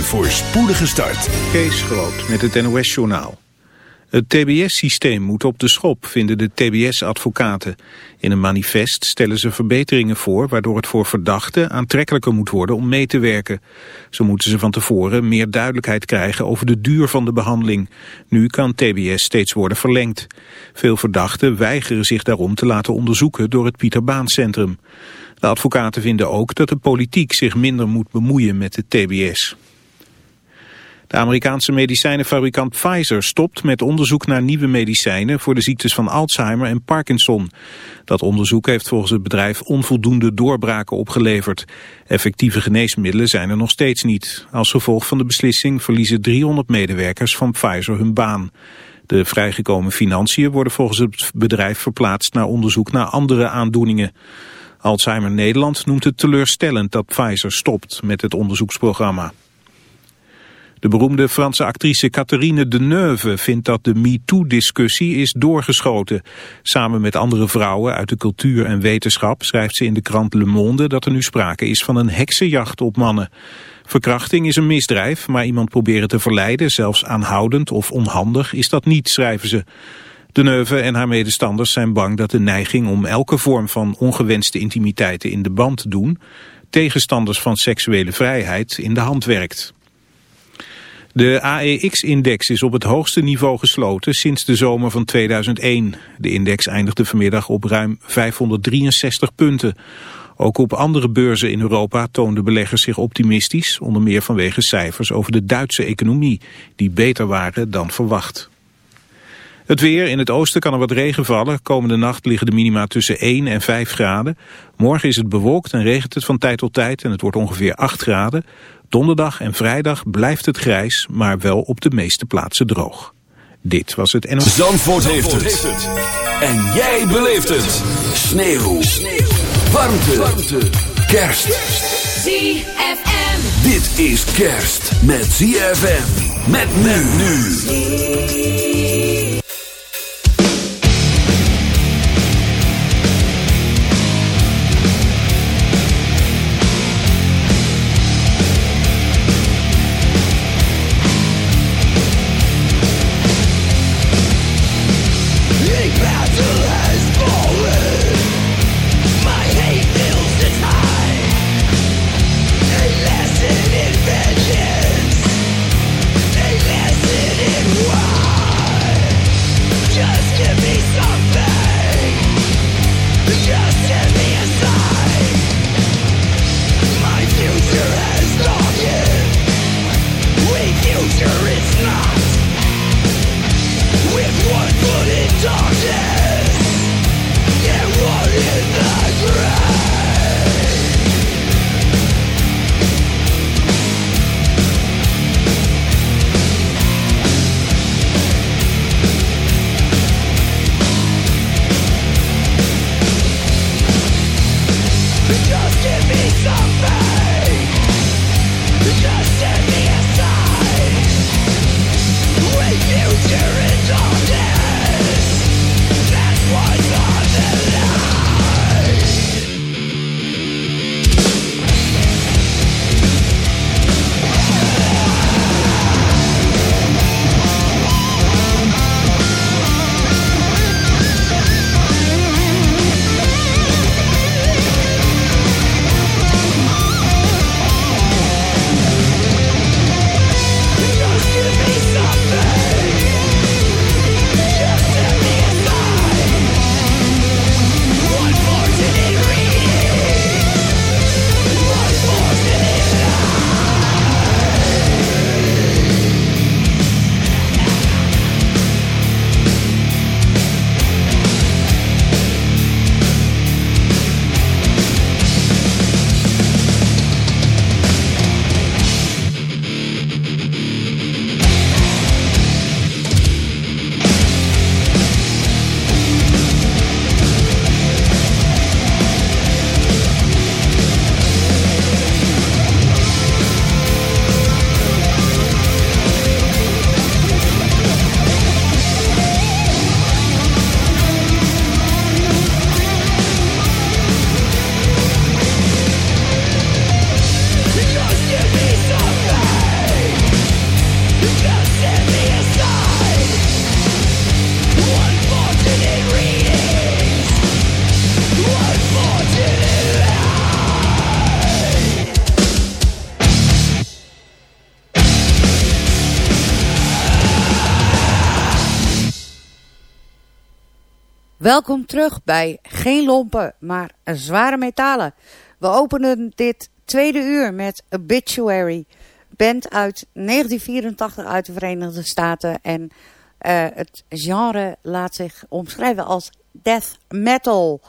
Een voorspoedige start. Kees Groot met het NOS-journaal. Het TBS-systeem moet op de schop, vinden de TBS-advocaten. In een manifest stellen ze verbeteringen voor... waardoor het voor verdachten aantrekkelijker moet worden om mee te werken. Zo moeten ze van tevoren meer duidelijkheid krijgen over de duur van de behandeling. Nu kan TBS steeds worden verlengd. Veel verdachten weigeren zich daarom te laten onderzoeken door het Pieter Baan Centrum. De advocaten vinden ook dat de politiek zich minder moet bemoeien met de TBS. De Amerikaanse medicijnenfabrikant Pfizer stopt met onderzoek naar nieuwe medicijnen voor de ziektes van Alzheimer en Parkinson. Dat onderzoek heeft volgens het bedrijf onvoldoende doorbraken opgeleverd. Effectieve geneesmiddelen zijn er nog steeds niet. Als gevolg van de beslissing verliezen 300 medewerkers van Pfizer hun baan. De vrijgekomen financiën worden volgens het bedrijf verplaatst naar onderzoek naar andere aandoeningen. Alzheimer Nederland noemt het teleurstellend dat Pfizer stopt met het onderzoeksprogramma. De beroemde Franse actrice Catherine Deneuve vindt dat de MeToo-discussie is doorgeschoten. Samen met andere vrouwen uit de cultuur en wetenschap schrijft ze in de krant Le Monde dat er nu sprake is van een heksenjacht op mannen. Verkrachting is een misdrijf, maar iemand proberen te verleiden, zelfs aanhoudend of onhandig, is dat niet, schrijven ze. De Neuve en haar medestanders zijn bang dat de neiging om elke vorm van ongewenste intimiteiten in de band te doen, tegenstanders van seksuele vrijheid in de hand werkt. De AEX-index is op het hoogste niveau gesloten sinds de zomer van 2001. De index eindigde vanmiddag op ruim 563 punten. Ook op andere beurzen in Europa toonden beleggers zich optimistisch, onder meer vanwege cijfers over de Duitse economie, die beter waren dan verwacht. Het weer, in het oosten kan er wat regen vallen. Komende nacht liggen de minima tussen 1 en 5 graden. Morgen is het bewolkt en regent het van tijd tot tijd en het wordt ongeveer 8 graden. Donderdag en vrijdag blijft het grijs, maar wel op de meeste plaatsen droog. Dit was het NOS. Zandvoort, heeft, het. En jij beleeft het. Sneeuw. Sneeuw. Warmte. Warmte. Kerst. ZFM. Dit is kerst met ZFM. Met men nu. Welkom terug bij Geen Lompen, maar Zware Metalen. We openen dit tweede uur met Obituary, band uit 1984 uit de Verenigde Staten. En uh, het genre laat zich omschrijven als death metal.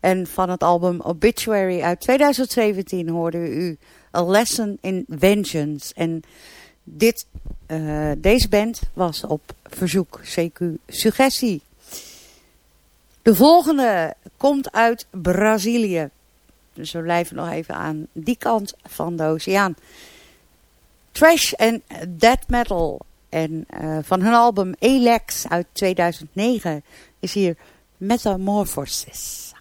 En van het album Obituary uit 2017 hoorde u A Lesson in Vengeance. En dit, uh, deze band was op verzoek CQ Suggestie. De volgende komt uit Brazilië. Dus we blijven nog even aan die kant van de oceaan. Trash en Death Metal. En uh, van hun album Elex uit 2009 is hier Metamorphosis.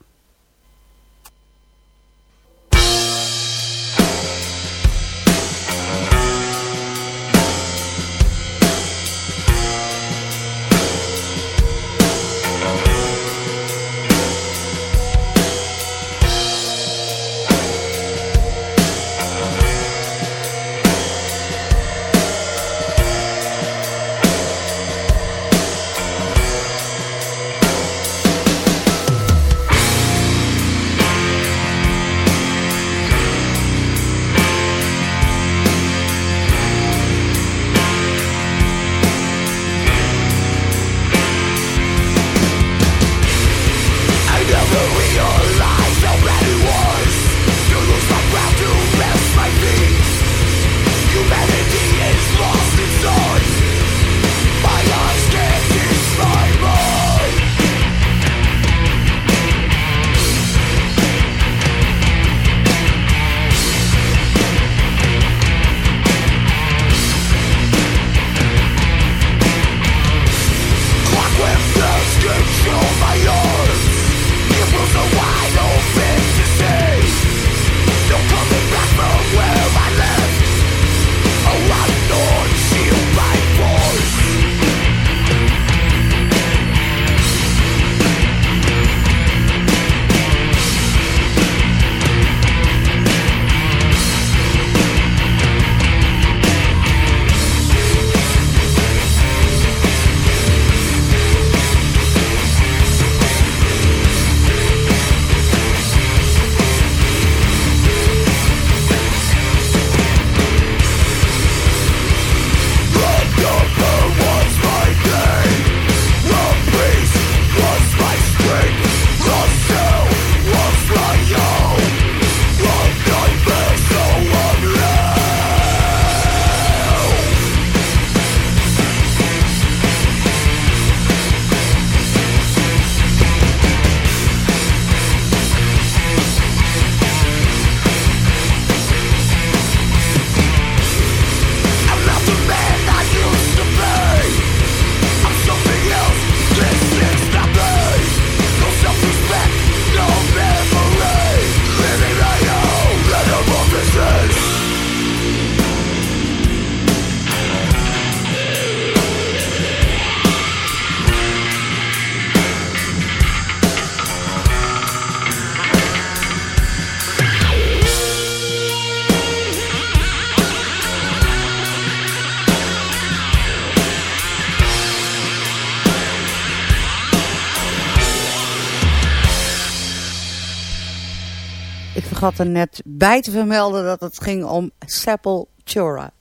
Er net bij te vermelden dat het ging om Sepultura.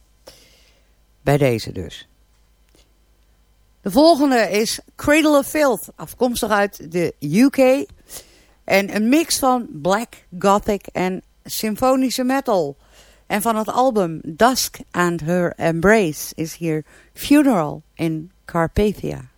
Bij deze dus. De volgende is Cradle of Filth, afkomstig uit de UK. En een mix van black, gothic en symfonische metal. En van het album Dusk and Her Embrace is hier Funeral in Carpathia.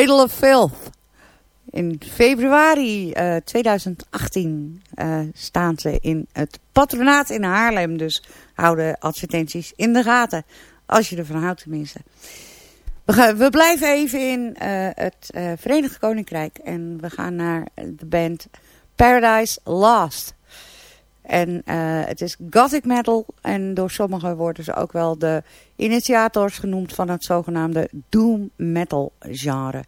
Cradle of Filth. In februari 2018 uh, staan ze in het patronaat in Haarlem. Dus houden advertenties in de gaten. Als je ervan houdt tenminste. We, we blijven even in uh, het Verenigd Koninkrijk. En we gaan naar de band Paradise Lost. En uh, het is gothic metal. En door sommigen worden ze ook wel de initiators genoemd van het zogenaamde doom metal genre.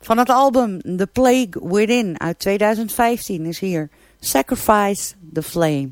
Van het album The Plague Within uit 2015 is hier Sacrifice the Flame.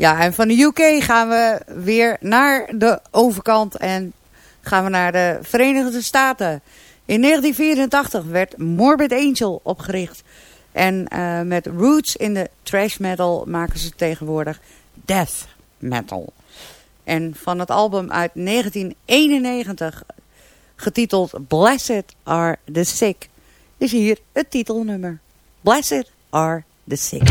Ja, en van de UK gaan we weer naar de overkant en gaan we naar de Verenigde Staten. In 1984 werd Morbid Angel opgericht. En uh, met roots in de trash metal maken ze tegenwoordig death metal. En van het album uit 1991, getiteld Blessed Are the Sick, is hier het titelnummer. Blessed Are the Sick.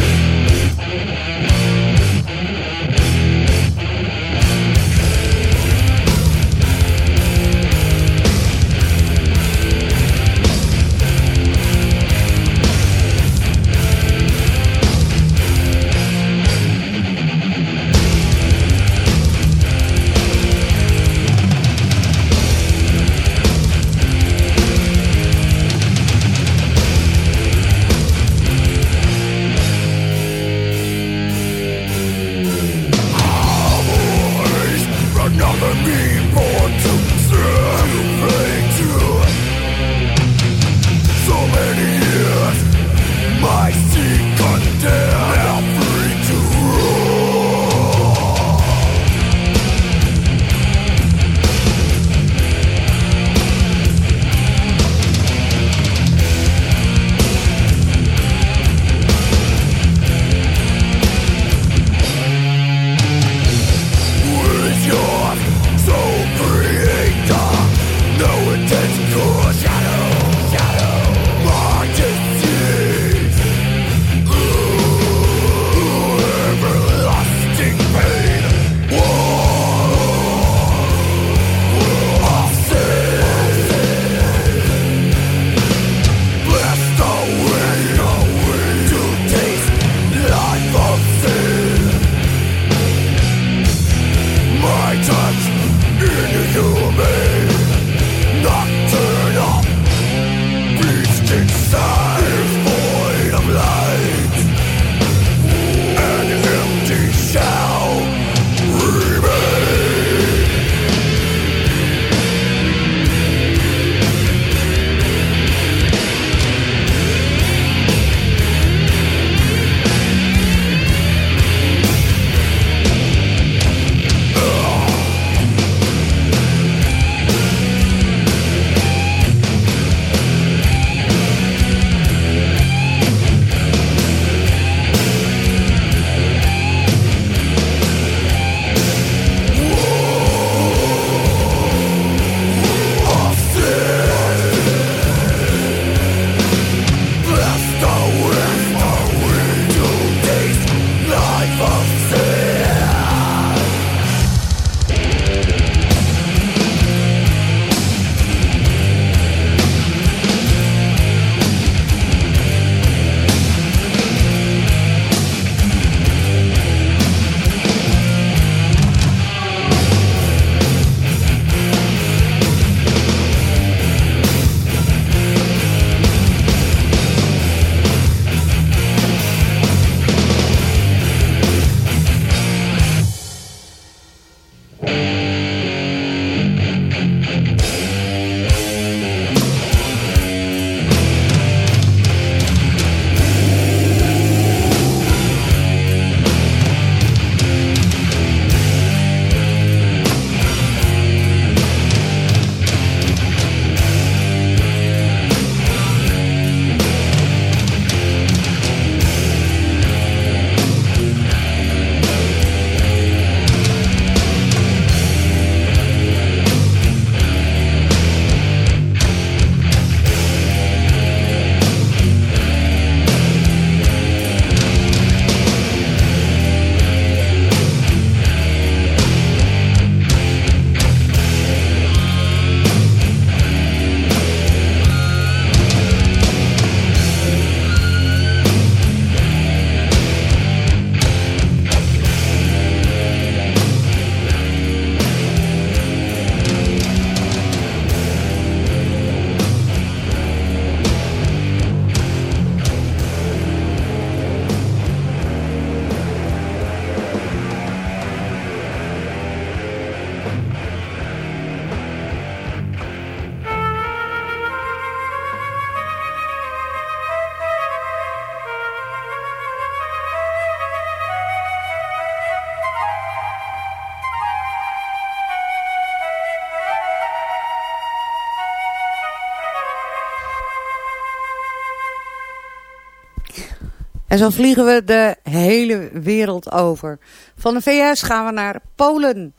En zo vliegen we de hele wereld over. Van de VS gaan we naar Polen.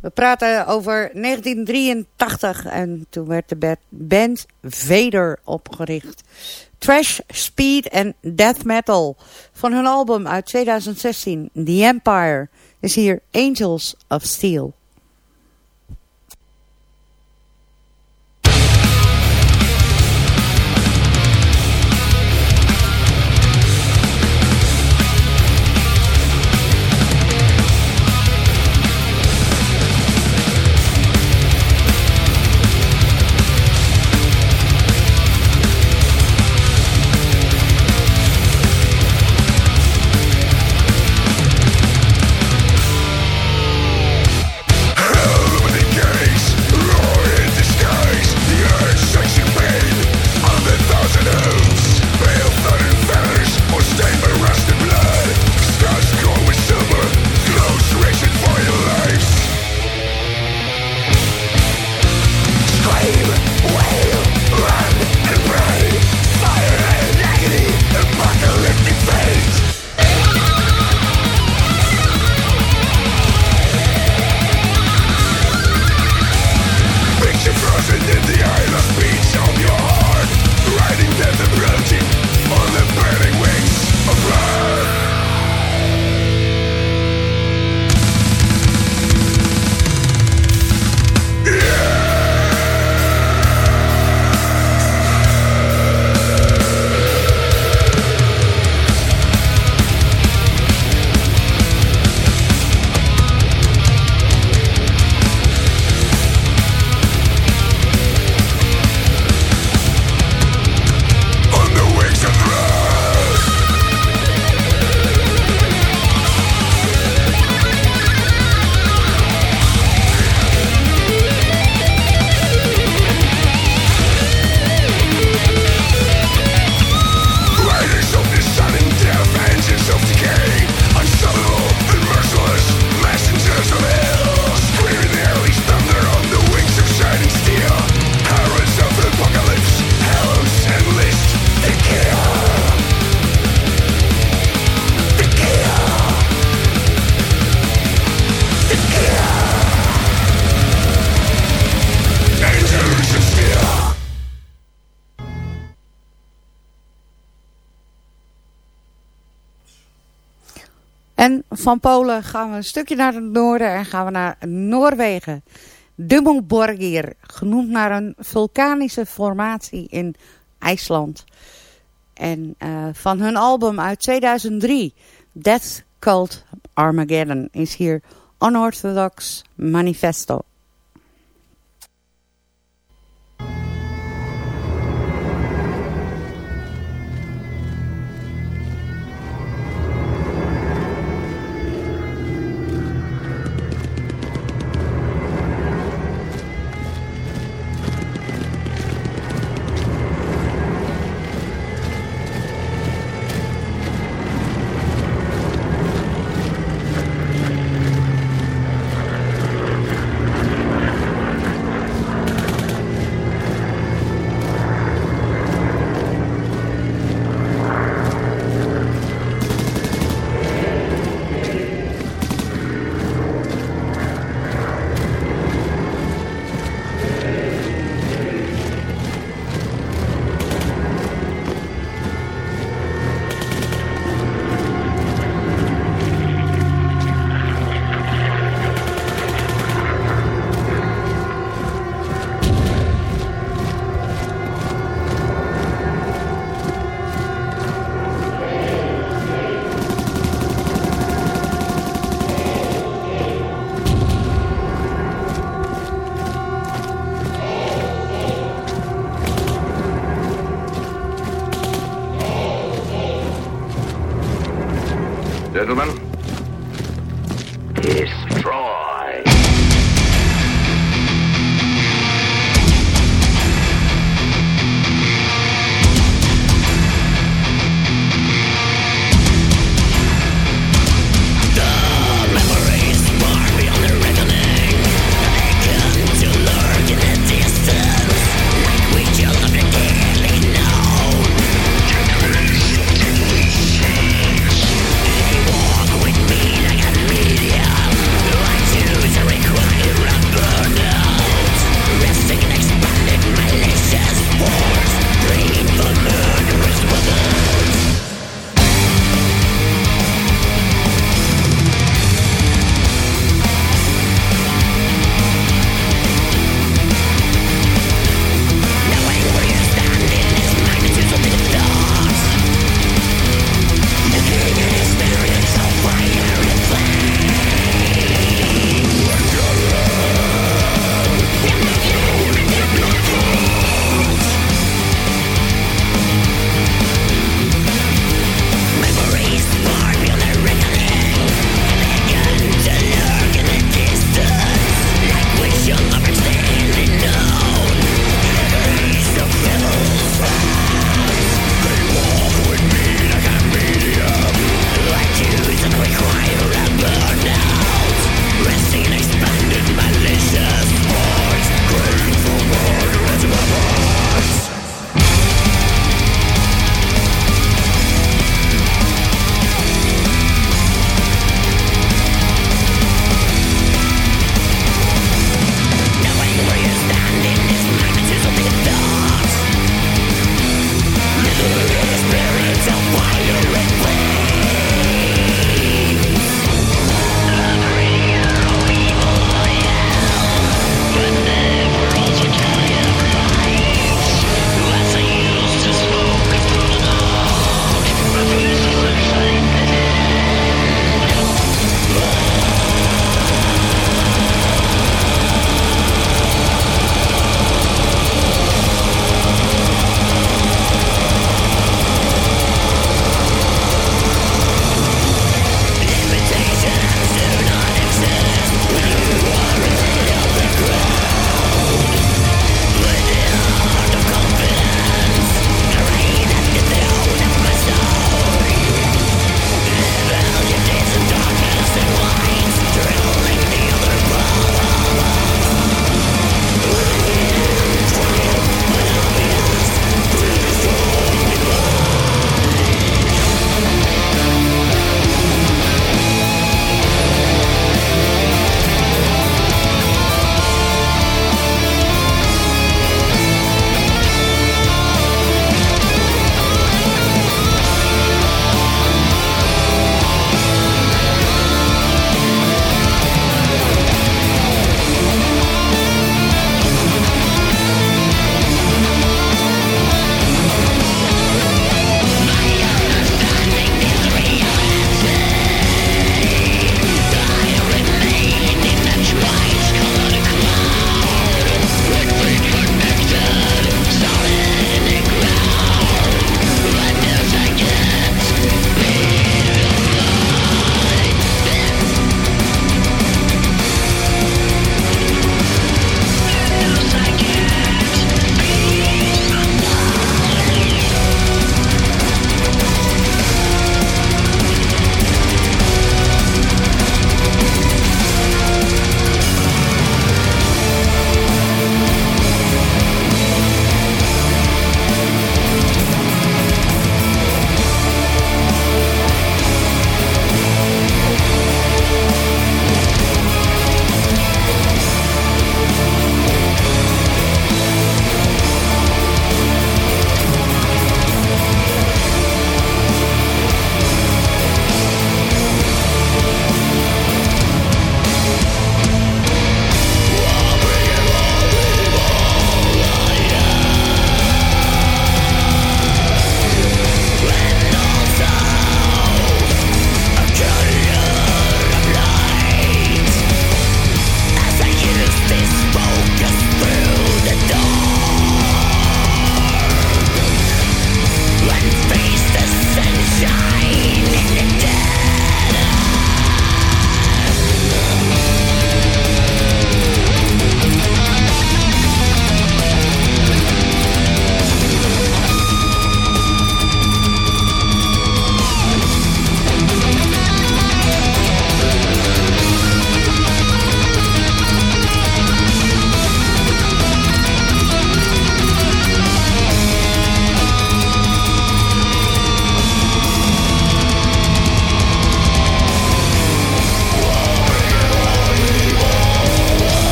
We praten over 1983 en toen werd de band Vader opgericht. Trash, Speed en Death Metal. Van hun album uit 2016, The Empire, is hier Angels of Steel. Van Polen gaan we een stukje naar het noorden en gaan we naar Noorwegen. Dummelborgir, genoemd naar een vulkanische formatie in IJsland. En uh, van hun album uit 2003, Death Cult Armageddon, is hier Unorthodox Manifesto.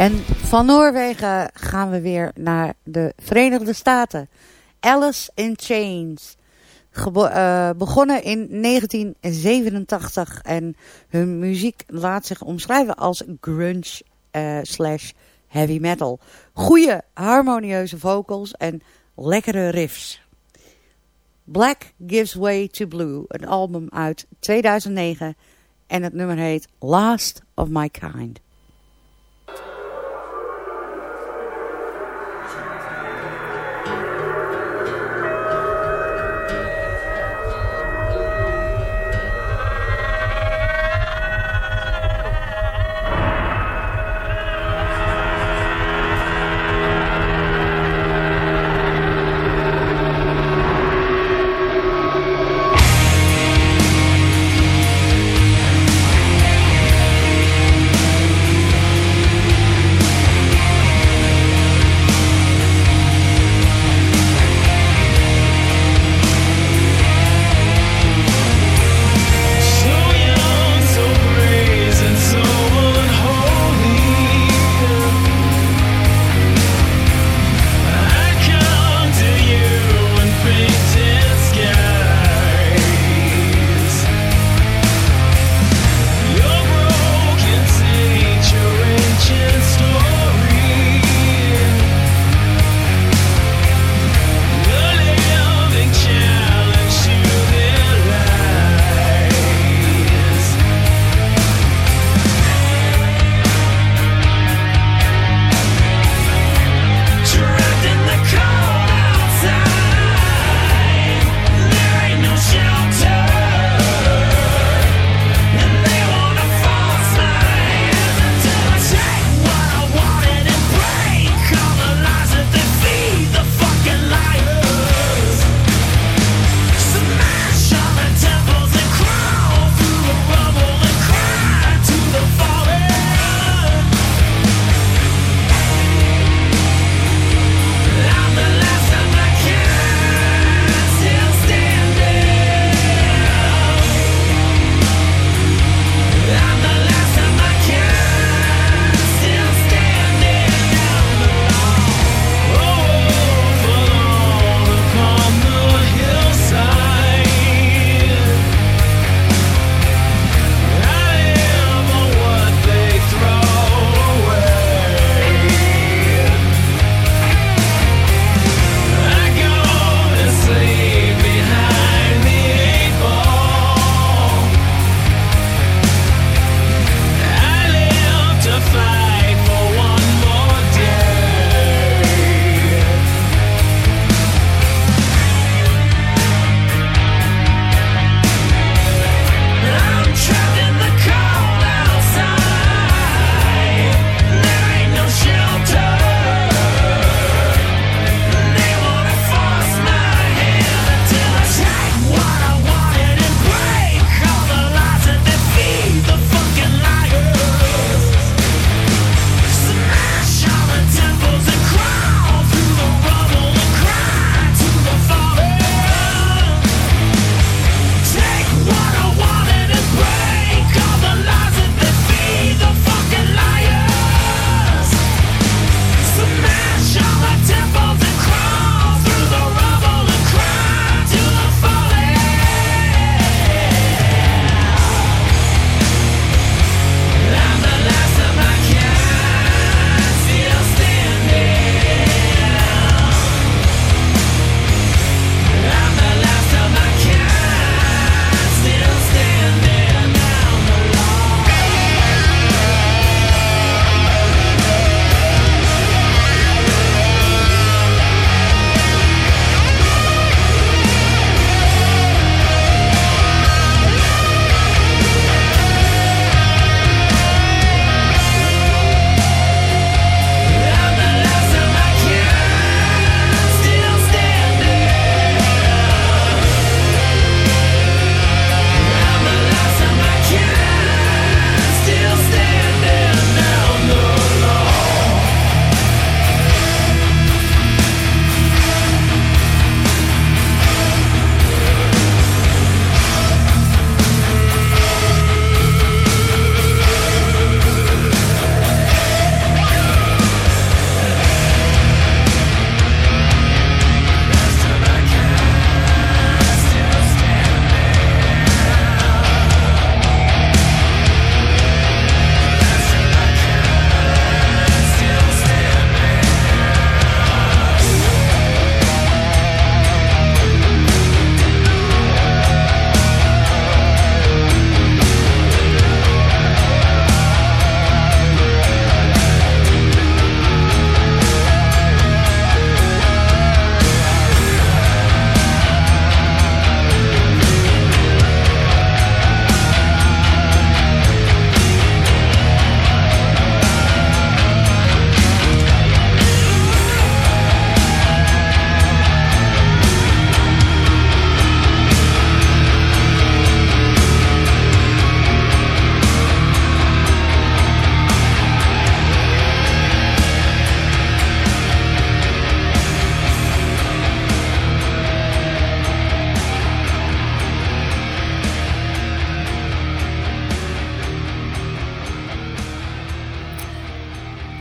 En van Noorwegen gaan we weer naar de Verenigde Staten. Alice in Chains. Uh, begonnen in 1987 en hun muziek laat zich omschrijven als grunge uh, slash heavy metal. Goede harmonieuze vocals en lekkere riffs. Black Gives Way to Blue, een album uit 2009 en het nummer heet Last of My Kind.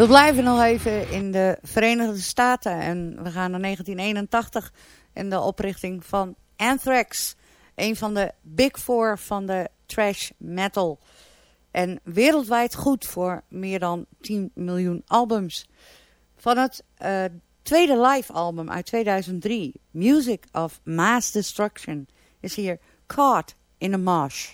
Blijven nog even in de Verenigde Staten en we gaan naar 1981 en de oprichting van Anthrax. Een van de big four van de trash metal. En wereldwijd goed voor meer dan 10 miljoen albums. Van het uh, tweede live album uit 2003, Music of Mass Destruction, is hier Caught in a Marsh.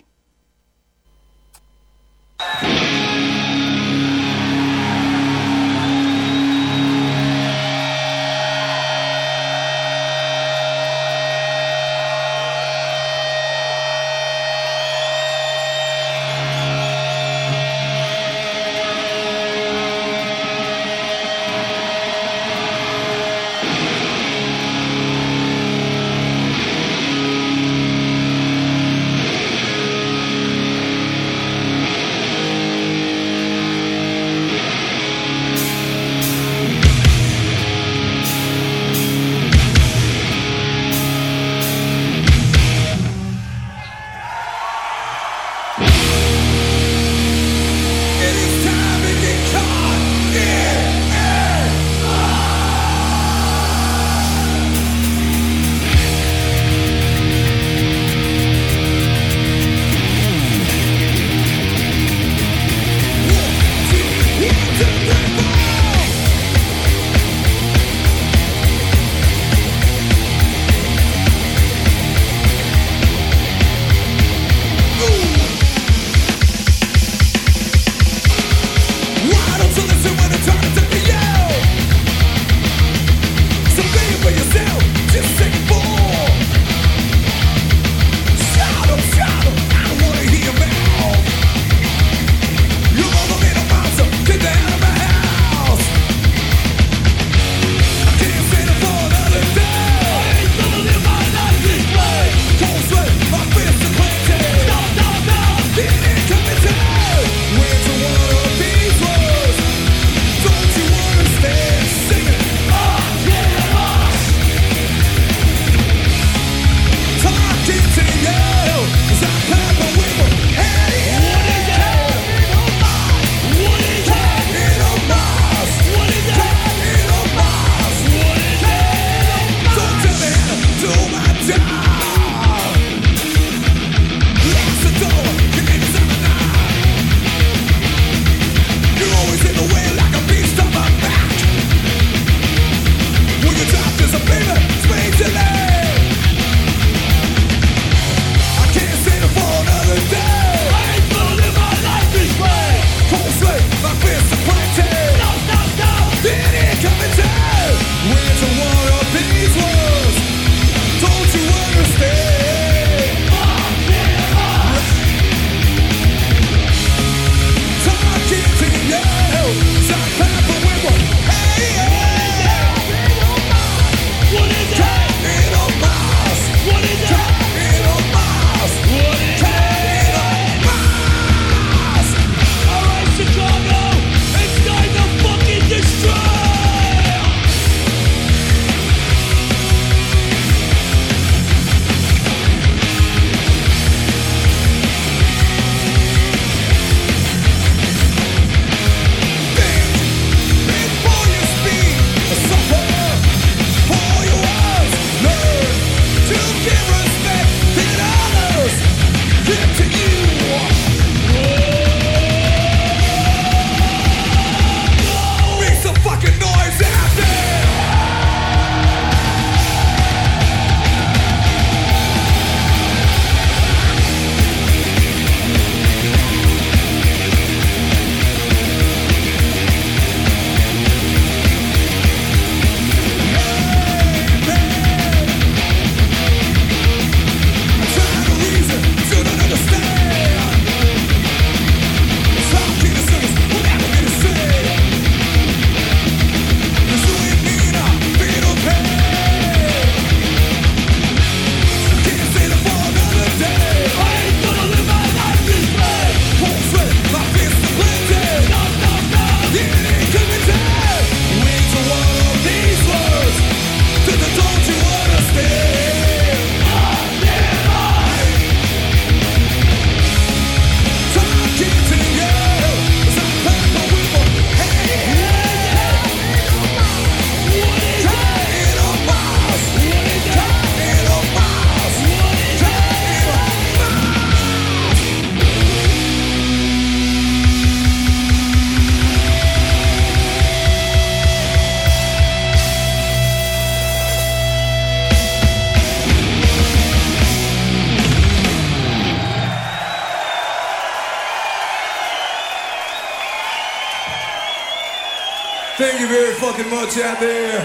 Much out there.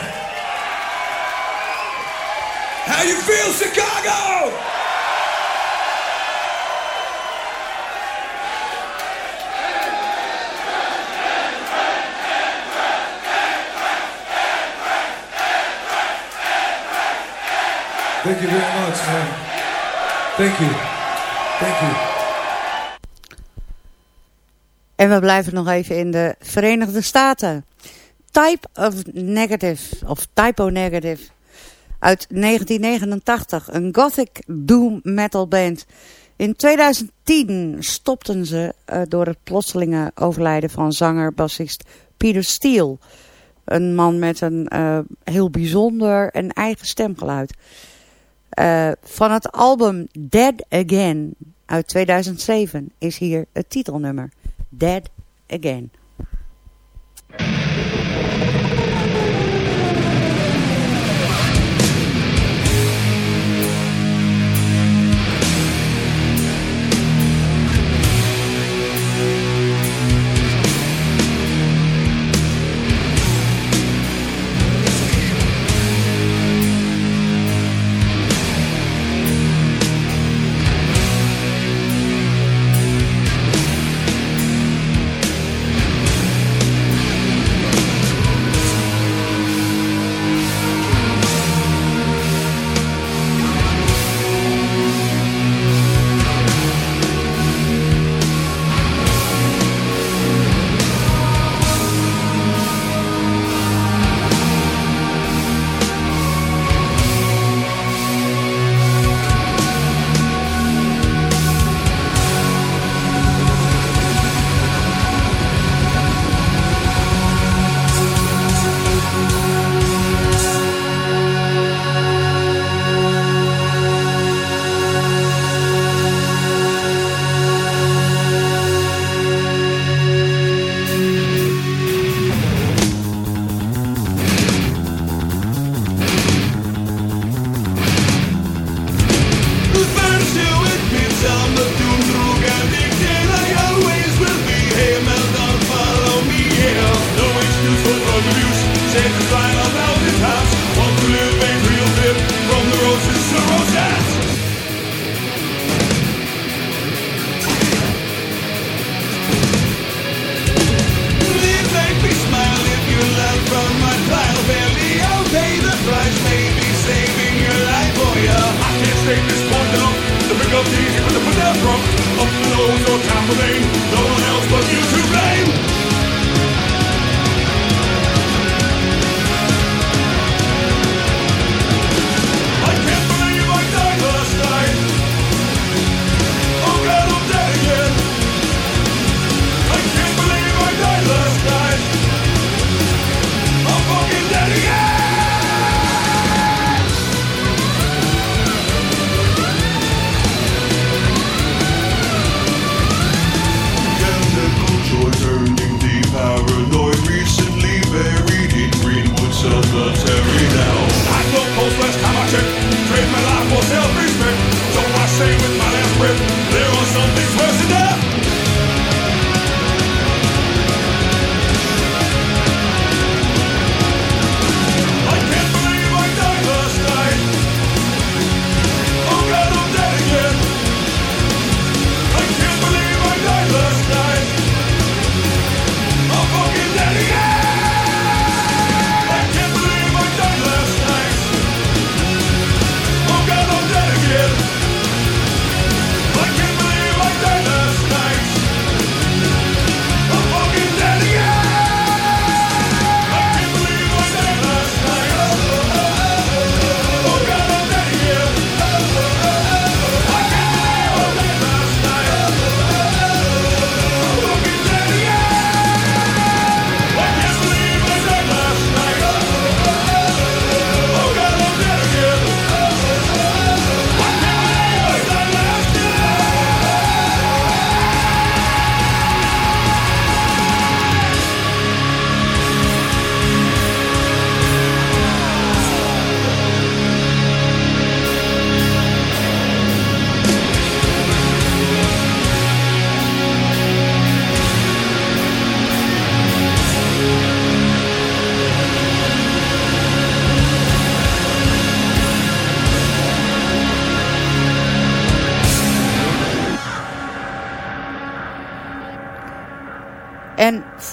How you feel, Chicago? Thank you very much, man. Thank you. Thank you. En we blijven nog even in de Verenigde Staten. Type of Negative, of Typo Negative, uit 1989. Een gothic doom metal band. In 2010 stopten ze uh, door het plotselinge overlijden van zanger-bassist Peter Steele. Een man met een uh, heel bijzonder en eigen stemgeluid. Uh, van het album Dead Again uit 2007 is hier het titelnummer. Dead Again.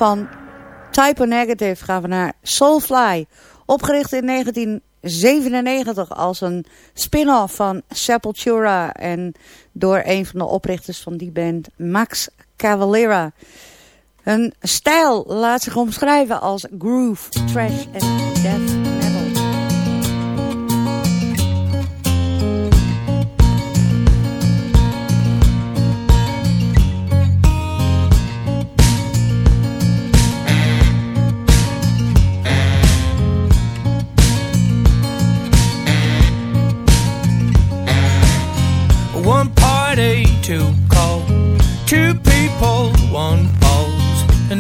van Type Negative gaan we naar Soulfly. Opgericht in 1997 als een spin-off van Sepultura. En door een van de oprichters van die band, Max Cavalera. Hun stijl laat zich omschrijven als groove, trash en death.